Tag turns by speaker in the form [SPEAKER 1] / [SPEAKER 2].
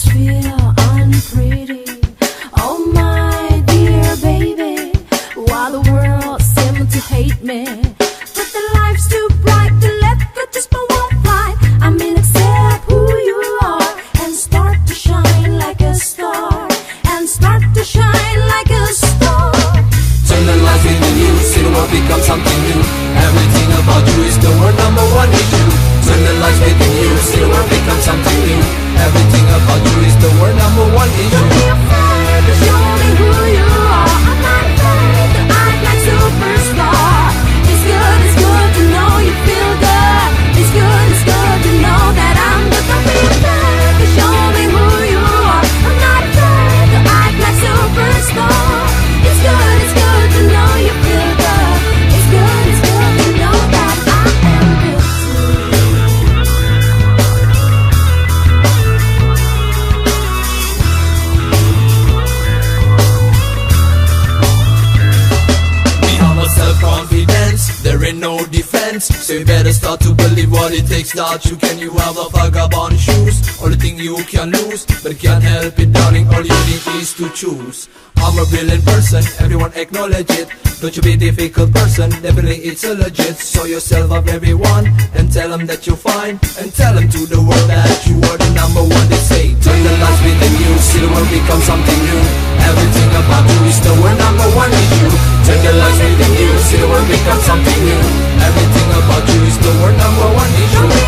[SPEAKER 1] always feel unpretty. Oh my dear baby, While the world seems to hate me? But the lights too bright to let the just won't fly. I mean, accept who you are and start to shine like a star. And start to shine like a star.
[SPEAKER 2] Turn the life into you, see the world become something new. Everything about you is the world number one issue. Turn no defense. So you better start to believe what it takes. Start you can you have a vagabond shoes? Only thing you can lose, but can't help it darling. All you need is to choose. I'm a brilliant person, everyone acknowledge it. Don't you be a difficult person, definitely it's a legit. Show yourself of everyone, and tell them that you're fine. And tell them to the world that you are the number one. They say, turn the lights see the world become something new. Everything about you is the world number one with you. Turn the lights
[SPEAKER 1] Silver become something
[SPEAKER 2] new Everything about you is the world number one. Issue